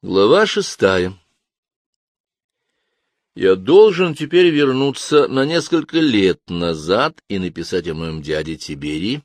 Глава шестая Я должен теперь вернуться на несколько лет назад и написать о моем дяде Тиберии,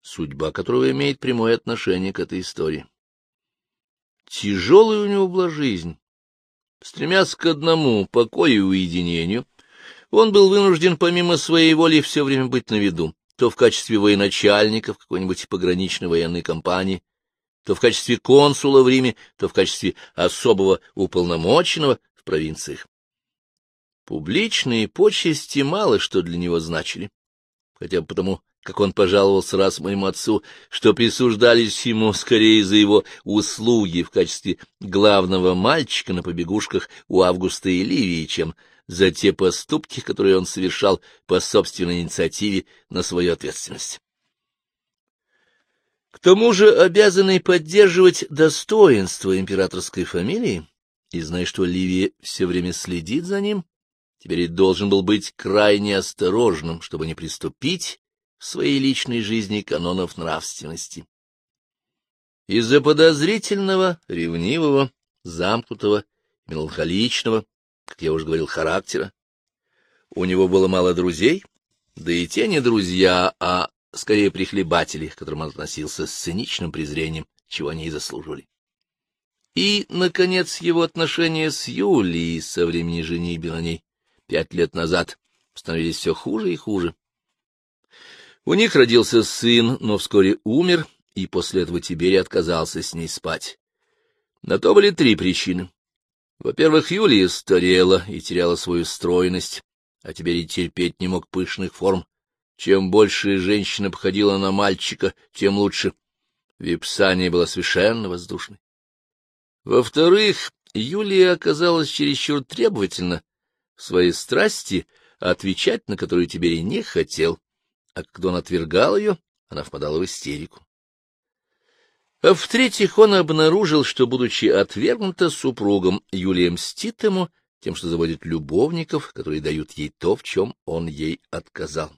судьба которого имеет прямое отношение к этой истории. Тяжелая у него была жизнь. Стремясь к одному покою и уединению, он был вынужден помимо своей воли все время быть на виду, то в качестве военачальника в какой-нибудь пограничной военной компании, то в качестве консула в Риме, то в качестве особого уполномоченного в провинциях. Публичные почести мало что для него значили, хотя бы потому, как он пожаловался раз моему отцу, что присуждались ему скорее за его услуги в качестве главного мальчика на побегушках у Августа и Ливии, чем за те поступки, которые он совершал по собственной инициативе на свою ответственность. К тому же обязанный поддерживать достоинство императорской фамилии, и зная, что Ливия все время следит за ним, теперь и должен был быть крайне осторожным, чтобы не приступить в своей личной жизни канонов нравственности. Из-за подозрительного, ревнивого, замкнутого, меланхоличного, как я уже говорил, характера, у него было мало друзей, да и те не друзья, а скорее прихлебатели, к которым он относился с циничным презрением, чего они и заслуживали. И, наконец, его отношения с Юлией со времени женитьбы на ней пять лет назад становились все хуже и хуже. У них родился сын, но вскоре умер, и после этого Тиберий отказался с ней спать. На то были три причины. Во-первых, Юлия старела и теряла свою стройность, а Тиберий терпеть не мог пышных форм, чем больше женщина походила на мальчика, тем лучше. Випсания была совершенно воздушной. Во-вторых, Юлия оказалась чересчур требовательна в своей страсти, отвечать на которую Тиберий не хотел, а когда он отвергал ее, она впадала в истерику. А в-третьих, он обнаружил, что, будучи отвергнута супругом, Юлия мстит ему тем, что заводит любовников, которые дают ей то, в чем он ей отказал.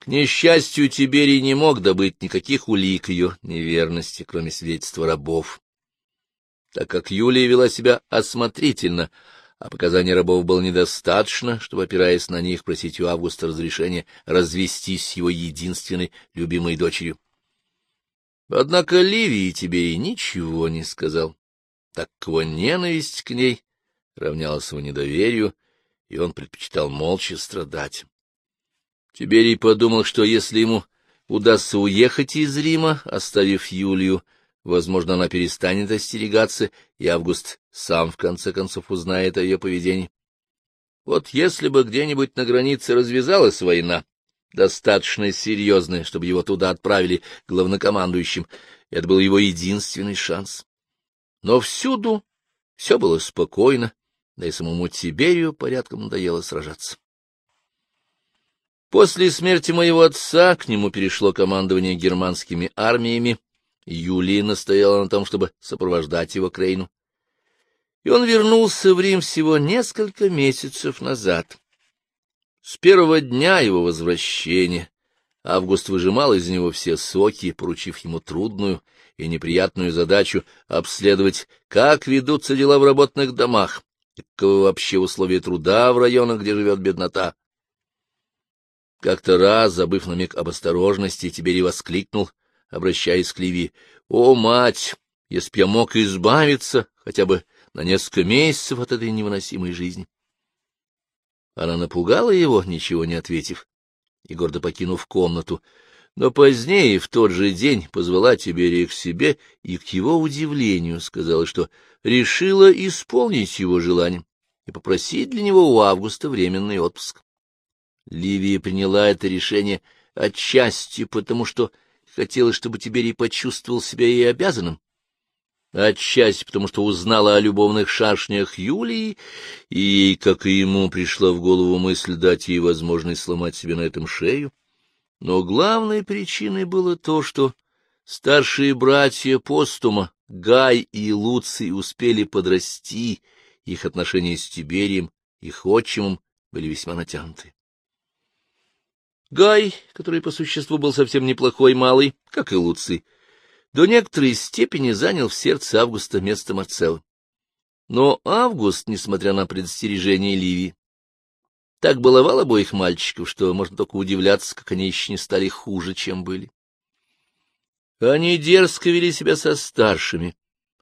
К несчастью, Тиберий не мог добыть никаких улик ее неверности, кроме свидетельства рабов. Так как Юлия вела себя осмотрительно, а показаний рабов было недостаточно, чтобы, опираясь на них, просить у Августа разрешения развестись с его единственной любимой дочерью. Однако Ливии Тиберий ничего не сказал, так как его ненависть к ней равнялась его недоверию, и он предпочитал молча страдать. Тиберий подумал, что если ему удастся уехать из Рима, оставив Юлию, возможно, она перестанет остерегаться, и Август сам, в конце концов, узнает о ее поведении. Вот если бы где-нибудь на границе развязалась война, достаточно серьезная, чтобы его туда отправили главнокомандующим, это был его единственный шанс. Но всюду все было спокойно, да и самому Тиберию порядком надоело сражаться. После смерти моего отца к нему перешло командование германскими армиями. Юлия настояла на том, чтобы сопровождать его к Рейну. И он вернулся в Рим всего несколько месяцев назад. С первого дня его возвращения Август выжимал из него все соки, поручив ему трудную и неприятную задачу обследовать, как ведутся дела в работных домах, и каковы вообще условия труда в районах, где живет беднота. Как-то раз, забыв на миг об осторожности, Тиберий воскликнул, обращаясь к Ливии. — О, мать, если б я мог избавиться хотя бы на несколько месяцев от этой невыносимой жизни! Она напугала его, ничего не ответив, и гордо покинув комнату, но позднее, в тот же день, позвала Тиберия к себе и, к его удивлению, сказала, что решила исполнить его желание и попросить для него у Августа временный отпуск. Ливия приняла это решение отчасти потому, что хотела, чтобы Тиберий почувствовал себя ей обязанным, отчасти потому, что узнала о любовных шашнях Юлии, и, как и ему, пришла в голову мысль дать ей возможность сломать себе на этом шею. Но главной причиной было то, что старшие братья Постума, Гай и Луций, успели подрасти, их отношения с Тиберием, их отчимом были весьма натянуты. Гай, который по существу был совсем неплохой малый, как и Луций, до некоторой степени занял в сердце Августа место Марцелла. Но Август, несмотря на предостережение Ливии, так баловал обоих мальчиков, что можно только удивляться, как они еще не стали хуже, чем были. Они дерзко вели себя со старшими,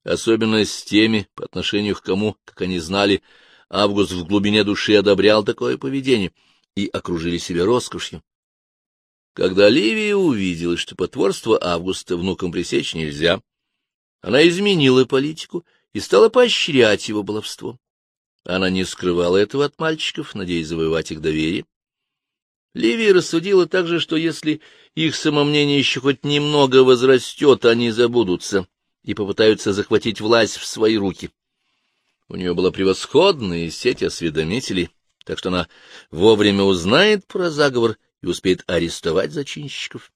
особенно с теми, по отношению к кому, как они знали, Август в глубине души одобрял такое поведение, и окружили себя роскошью. Когда Ливия увидела, что потворство Августа внукам пресечь нельзя, она изменила политику и стала поощрять его баловство. Она не скрывала этого от мальчиков, надеясь завоевать их доверие. Ливия рассудила также, что если их самомнение еще хоть немного возрастет, они забудутся и попытаются захватить власть в свои руки. У нее была превосходная сеть осведомителей, так что она вовремя узнает про заговор и успеет арестовать зачинщиков.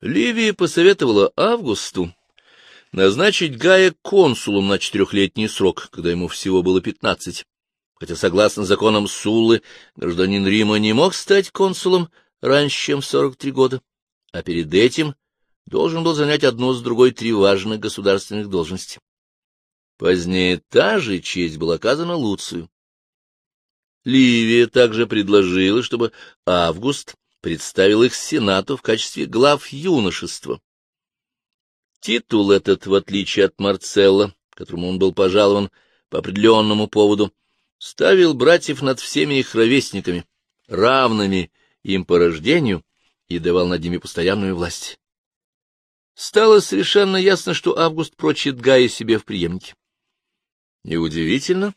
Ливия посоветовала Августу назначить Гая консулом на четырехлетний срок, когда ему всего было пятнадцать. Хотя, согласно законам Суллы, гражданин Рима не мог стать консулом раньше, чем в сорок три года, а перед этим должен был занять одну с другой три важных государственных должности. Позднее та же честь была оказана Луцию. Ливия также предложила, чтобы Август представил их Сенату в качестве глав юношества. Титул этот, в отличие от Марцелла, которому он был пожалован по определенному поводу, ставил братьев над всеми их ровесниками, равными им по рождению, и давал над ними постоянную власть. Стало совершенно ясно, что Август прочит Гая себе в преемнике. Неудивительно,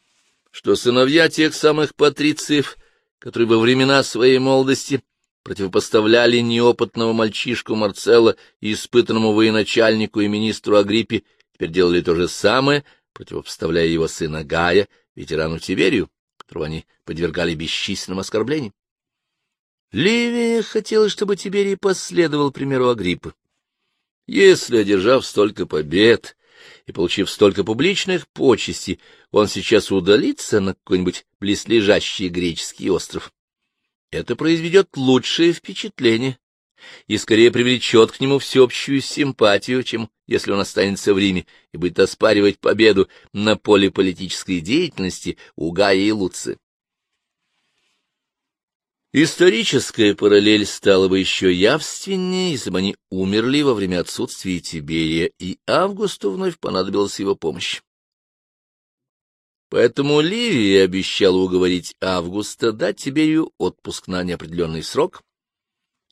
что сыновья тех самых патрициев, которые во времена своей молодости противопоставляли неопытного мальчишку Марцелла испытанному военачальнику и министру Агриппе, теперь делали то же самое, противопоставляя его сына Гая, ветерану Тиверию, которого они подвергали бесчисленным оскорблениям. Ливия хотела, чтобы Тиберий последовал примеру Агриппы. Если, одержав столько побед и получив столько публичных почестей, он сейчас удалится на какой-нибудь близлежащий греческий остров, это произведет лучшее впечатление и скорее привлечет к нему всеобщую симпатию, чем если он останется в Риме и будет оспаривать победу на поле политической деятельности у Гая и Луцы. Историческая параллель стала бы еще явственнее, если бы они умерли во время отсутствия Тиберия, и Августу вновь понадобилась его помощь. Поэтому Ливия обещала уговорить Августа дать Тиберию отпуск на неопределенный срок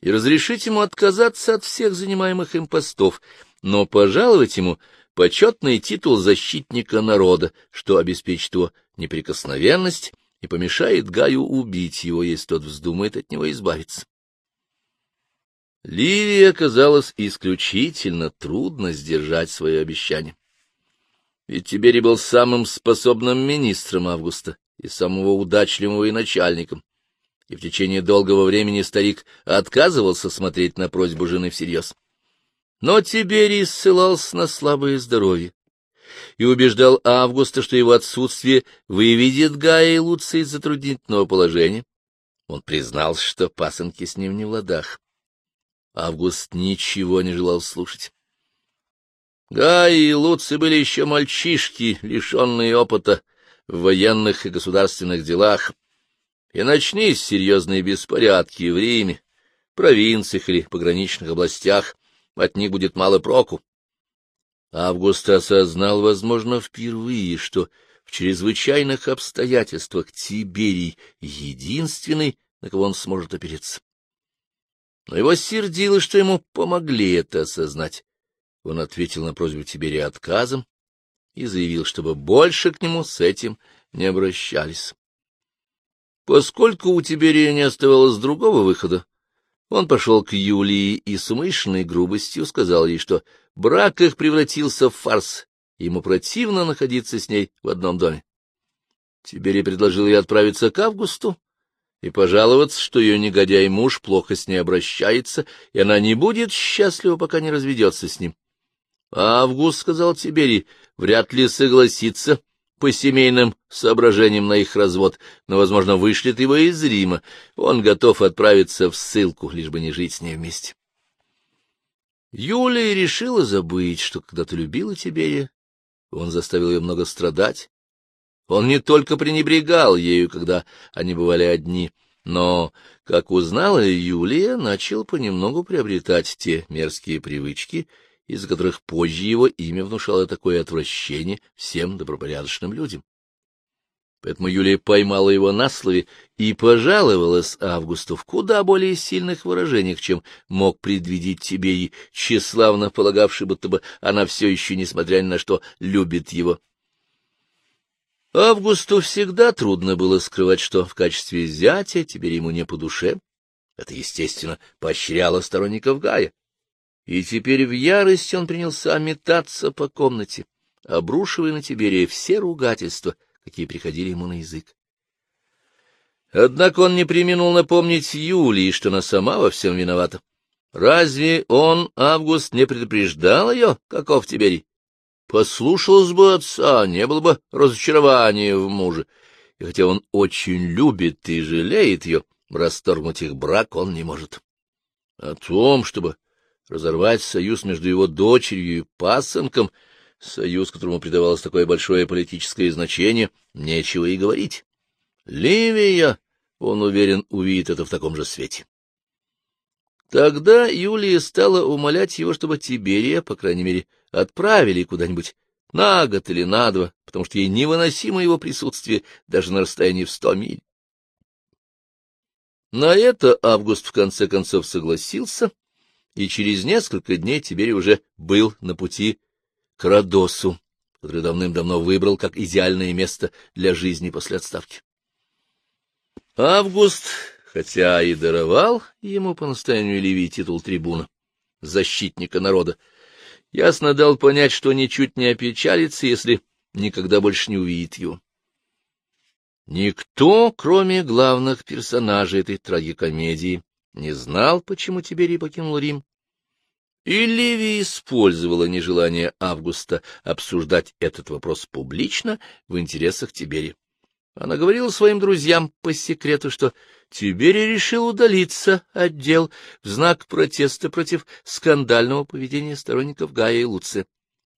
и разрешить ему отказаться от всех занимаемых им постов, но пожаловать ему почетный титул защитника народа, что обеспечит его неприкосновенность и помешает Гаю убить его, если тот вздумает от него избавиться. Ливии оказалось исключительно трудно сдержать свое обещание. Ведь Тиберий был самым способным министром Августа и самого удачливого и начальником, и в течение долгого времени старик отказывался смотреть на просьбу жены всерьез. Но Тиберий ссылался на слабое здоровье и убеждал Августа, что его отсутствие выведет Гая и Луция из затруднительного положения. Он признался, что пасынки с ним не в ладах. Август ничего не желал слушать. Гай и Луций были еще мальчишки, лишенные опыта в военных и государственных делах, и начнись серьезные беспорядки в Риме, провинциях или пограничных областях, от них будет мало проку. Август осознал, возможно, впервые, что в чрезвычайных обстоятельствах Тиберий единственный, на кого он сможет опереться. Но его сердило, что ему помогли это осознать. Он ответил на просьбу Тиберия отказом и заявил, чтобы больше к нему с этим не обращались. Поскольку у Тиберия не оставалось другого выхода, он пошел к Юлии и с умышленной грубостью сказал ей, что брак их превратился в фарс, ему противно находиться с ней в одном доме. Тиберий предложил ей отправиться к Августу и пожаловаться, что ее негодяй муж плохо с ней обращается, и она не будет счастлива, пока не разведется с ним. Август, — сказал Тиберий, — вряд ли согласится по семейным соображениям на их развод, но, возможно, вышлет его из Рима. Он готов отправиться в ссылку, лишь бы не жить с ней вместе. Юлия решила забыть, что когда-то любила Тиберия. Он заставил ее много страдать. Он не только пренебрегал ею, когда они бывали одни, но, как узнала Юлия, начал понемногу приобретать те мерзкие привычки, из-за которых позже его имя внушало такое отвращение всем добропорядочным людям. Поэтому Юлия поймала его на слове и пожаловалась Августу в куда более сильных выражениях, чем мог предвидеть тебе и тщеславно полагавший, будто бы она все еще, несмотря ни на что, любит его. Августу всегда трудно было скрывать, что в качестве зятя теперь ему не по душе. Это, естественно, поощряло сторонников Гая. И теперь в ярости он принялся метаться по комнате, обрушивая на Тиберия все ругательства — какие приходили ему на язык. Однако он не применил напомнить Юлии, что она сама во всем виновата. Разве он, Август, не предупреждал ее, каков Тиберий? Послушалась бы отца, не было бы разочарования в муже. И хотя он очень любит и жалеет ее, расторгнуть их брак он не может. О том, чтобы разорвать союз между его дочерью и пасынком — союз, которому придавалось такое большое политическое значение, нечего и говорить. Ливия, он уверен, увидит это в таком же свете. Тогда Юлия стала умолять его, чтобы Тиберия, по крайней мере, отправили куда-нибудь на год или на два, потому что ей невыносимо его присутствие даже на расстоянии в сто миль. На это Август в конце концов согласился, и через несколько дней Тиберий уже был на пути к Родосу, который давным-давно выбрал как идеальное место для жизни после отставки. Август, хотя и даровал ему по настоянию Ливии титул трибуна, защитника народа, ясно дал понять, что ничуть не опечалится, если никогда больше не увидит его. Никто, кроме главных персонажей этой трагикомедии, не знал, почему Тиберий покинул Рим, и Ливия использовала нежелание Августа обсуждать этот вопрос публично в интересах Тибери. Она говорила своим друзьям по секрету, что Тибери решил удалиться от дел в знак протеста против скандального поведения сторонников Гая и Луция.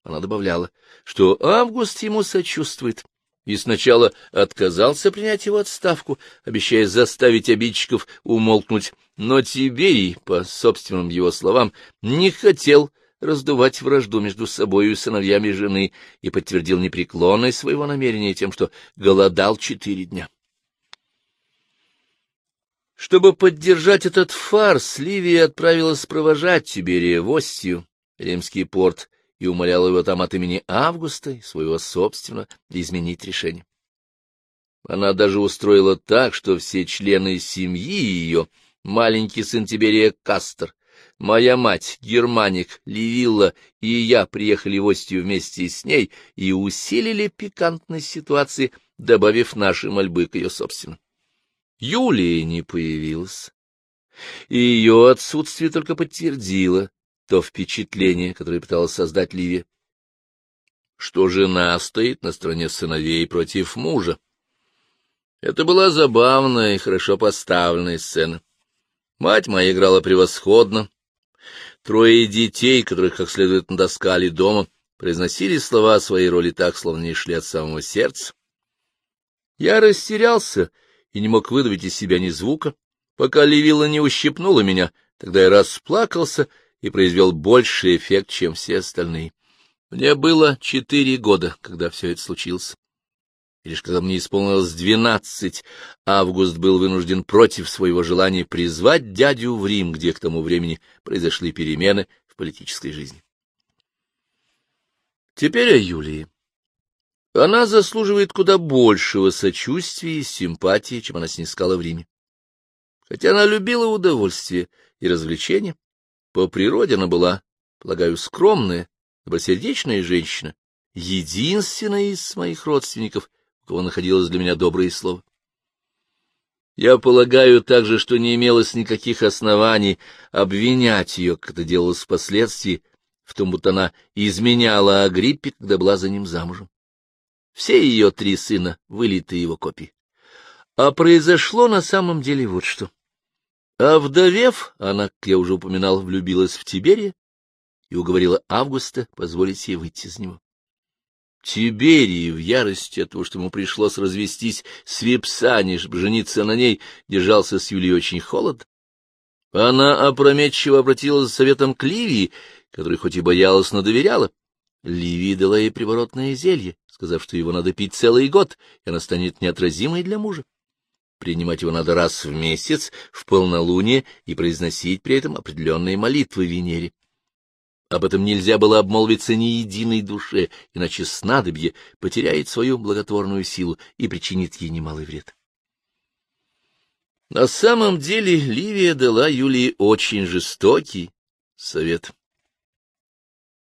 Она добавляла, что Август ему сочувствует, и сначала отказался принять его отставку, обещая заставить обидчиков умолкнуть, но Тиберий, по собственным его словам, не хотел раздувать вражду между собой и сыновьями жены и подтвердил непреклонность своего намерения тем, что голодал четыре дня. Чтобы поддержать этот фарс, Ливия отправилась провожать Тиберия в Остию, римский порт, и умоляла его там от имени Августа своего собственного изменить решение. Она даже устроила так, что все члены семьи ее, маленький сын Тиберия Кастер, моя мать, Германик, Ливилла и я приехали в Остию вместе с ней и усилили пикантность ситуации, добавив наши мольбы к ее собственным. Юлия не появилась, и ее отсутствие только подтвердило то впечатление, которое пыталась создать Ливия, что жена стоит на стороне сыновей против мужа. Это была забавная и хорошо поставленная сцена. Мать моя играла превосходно. Трое детей, которых как следует надоскали дома, произносили слова своей роли так, словно не шли от самого сердца. Я растерялся и не мог выдавить из себя ни звука, пока Ливила не ущипнула меня, тогда я расплакался и произвел больший эффект, чем все остальные. Мне было четыре года, когда все это случилось. И лишь когда мне исполнилось двенадцать, Август был вынужден против своего желания призвать дядю в Рим, где к тому времени произошли перемены в политической жизни. Теперь о Юлии. Она заслуживает куда большего сочувствия и симпатии, чем она снискала в Риме. Хотя она любила удовольствие и развлечения, по природе она была, полагаю, скромная, добросердечная женщина, единственная из моих родственников, у кого находилось для меня доброе слово. Я полагаю также, что не имелось никаких оснований обвинять ее, как это делалось впоследствии, в том, будто она изменяла Агриппе, когда была за ним замужем. Все ее три сына — вылитые его копии. А произошло на самом деле вот что. А вдовев, она, как я уже упоминал, влюбилась в Тиберия, и уговорила Августа позволить ей выйти из него. Тиберий, в ярости от того, что ему пришлось развестись с Випсани, чтобы жениться на ней, держался с Юлией очень холодно. Она опрометчиво обратилась за советом к Ливии, которой хоть и боялась, но доверяла. Ливия дала ей приворотное зелье, сказав, что его надо пить целый год, и она станет неотразимой для мужа. Принимать его надо раз в месяц, в полнолуние, и произносить при этом определенные молитвы Венере. Об этом нельзя было обмолвиться ни единой душе, иначе снадобье потеряет свою благотворную силу и причинит ей немалый вред. На самом деле Ливия дала Юлии очень жестокий совет.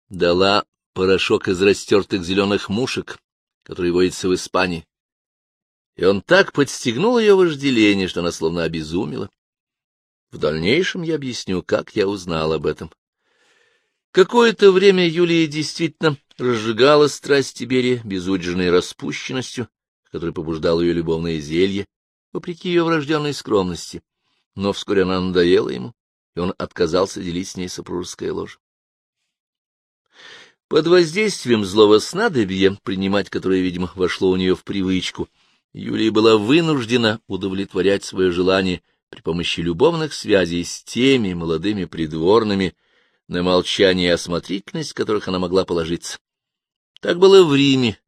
Дала порошок из растертых зеленых мушек, который водится в Испании. И он так подстегнул ее вожделение, что она словно обезумела. В дальнейшем я объясню, как я узнал об этом. Какое-то время Юлия действительно разжигала страсть Тиберия безудержной распущенностью, которая побуждала ее любовное зелье, вопреки ее врожденной скромности. Но вскоре она надоела ему, и он отказался делить с ней супружеское ложе. Под воздействием злого снадобья, принимать которое, видимо, вошло у нее в привычку, Юлия была вынуждена удовлетворять свое желание при помощи любовных связей с теми молодыми придворными, на молчание и осмотрительность которых она могла положиться. Так было в Риме.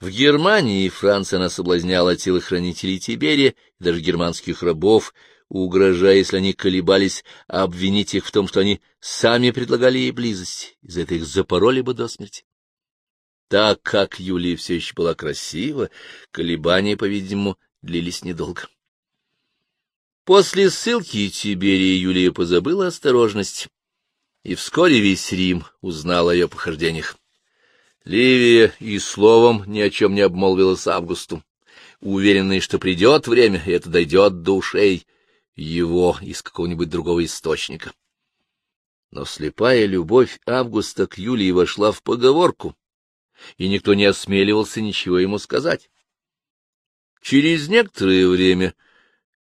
В Германии и Франции она соблазняла телохранителей Тиберия и даже германских рабов, угрожая, если они колебались, обвинить их в том, что они сами предлагали ей близость, и за это их запороли бы до смерти. Так как Юлия все еще была красива, колебания, по-видимому, длились недолго. После ссылки Тиберия Юлия позабыла осторожность и вскоре весь Рим узнал о ее похождениях. Ливия и словом ни о чем не обмолвилась Августу, уверенной, что придет время, и это дойдет до ушей его из какого-нибудь другого источника. Но слепая любовь Августа к Юлии вошла в поговорку, и никто не осмеливался ничего ему сказать. Через некоторое время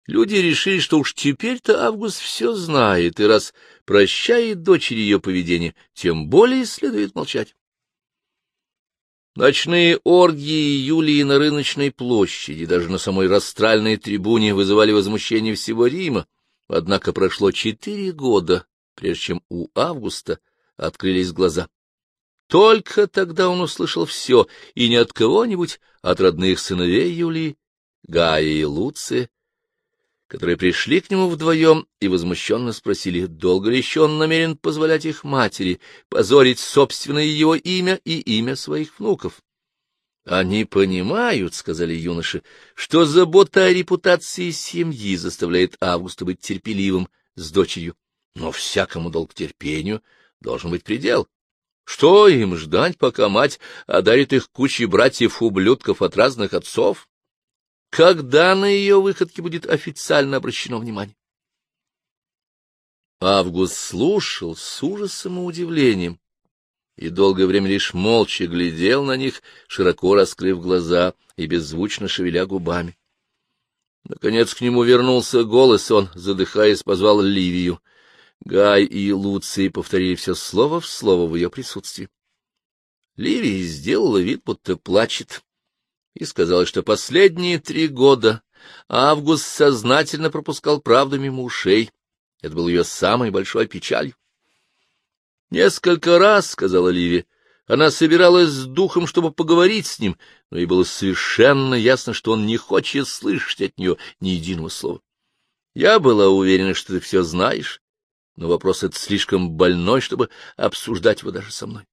Люди решили, что уж теперь-то Август все знает, и раз прощает дочери ее поведение, тем более следует молчать. Ночные оргии Юлии на рыночной площади, даже на самой растральной трибуне вызывали возмущение всего Рима, однако прошло четыре года, прежде чем у Августа открылись глаза. Только тогда он услышал все, и не от кого-нибудь, а от родных сыновей Юлии, Гая и Луция, которые пришли к нему вдвоем и возмущенно спросили, долго ли еще он намерен позволять их матери позорить собственное его имя и имя своих внуков. — Они понимают, — сказали юноши, — что забота о репутации семьи заставляет Августа быть терпеливым с дочерью, но всякому долг терпению должен быть предел. Что им ждать, пока мать одарит их кучей братьев-ублюдков от разных отцов? когда на ее выходке будет официально обращено внимание. Август слушал с ужасом и удивлением и долгое время лишь молча глядел на них, широко раскрыв глаза и беззвучно шевеля губами. Наконец к нему вернулся голос, он, задыхаясь, позвал Ливию. Гай и Луций повторили все слово в слово в ее присутствии. Ливия сделала вид, будто плачет, и сказала, что последние три года Август сознательно пропускал правду мимо ушей. Это был ее самой большой печалью. Несколько раз, — сказала Ливия, — она собиралась с духом, чтобы поговорить с ним, но ей было совершенно ясно, что он не хочет слышать от нее ни единого слова. Я была уверена, что ты все знаешь, но вопрос этот слишком больной, чтобы обсуждать его даже со мной.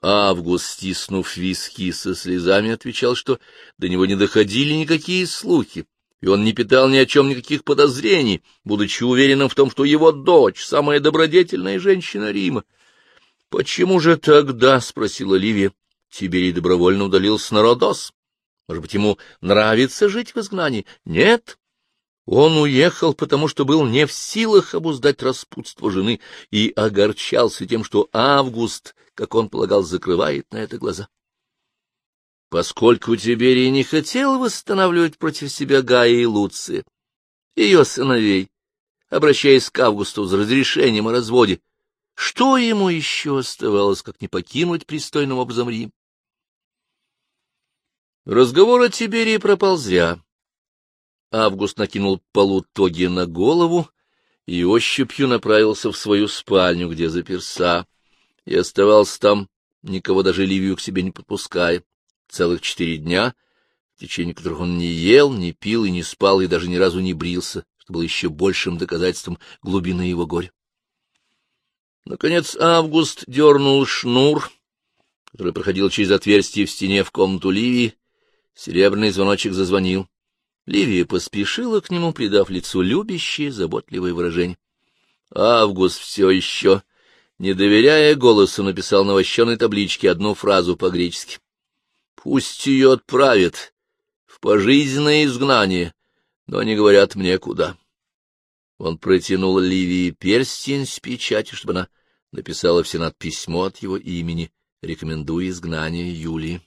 Август, стиснув виски со слезами, отвечал, что до него не доходили никакие слухи, и он не питал ни о чем никаких подозрений, будучи уверенным в том, что его дочь — самая добродетельная женщина Рима. — Почему же тогда, — спросила Ливия, — Тиберий добровольно удалился на Родос? Может быть, ему нравится жить в изгнании? Нет. Он уехал, потому что был не в силах обуздать распутство жены и огорчался тем, что Август, как он полагал, закрывает на это глаза. Поскольку Тиберий не хотел восстанавливать против себя Гая и Луция, ее сыновей, обращаясь к Августу с разрешением о разводе, Что ему еще оставалось, как не покинуть пристойным образом Рим? Разговор о Тиберии пропал зря. Август накинул полутоги на голову и ощупью направился в свою спальню, где заперся, и оставался там, никого даже Ливию к себе не подпуская, целых четыре дня, в течение которых он не ел, не пил и не спал, и даже ни разу не брился, что было еще большим доказательством глубины его горя. Наконец Август дернул шнур, который проходил через отверстие в стене в комнату Ливии. Серебряный звоночек зазвонил. Ливия поспешила к нему, придав лицу любящее, заботливое выражение. Август все еще, не доверяя голосу, написал на вощеной табличке одну фразу по-гречески. «Пусть ее отправят в пожизненное изгнание, но не говорят мне куда». Он протянул Ливии перстень с печатью, чтобы она написала в Сенат письмо от его имени, рекомендуя изгнание Юлии.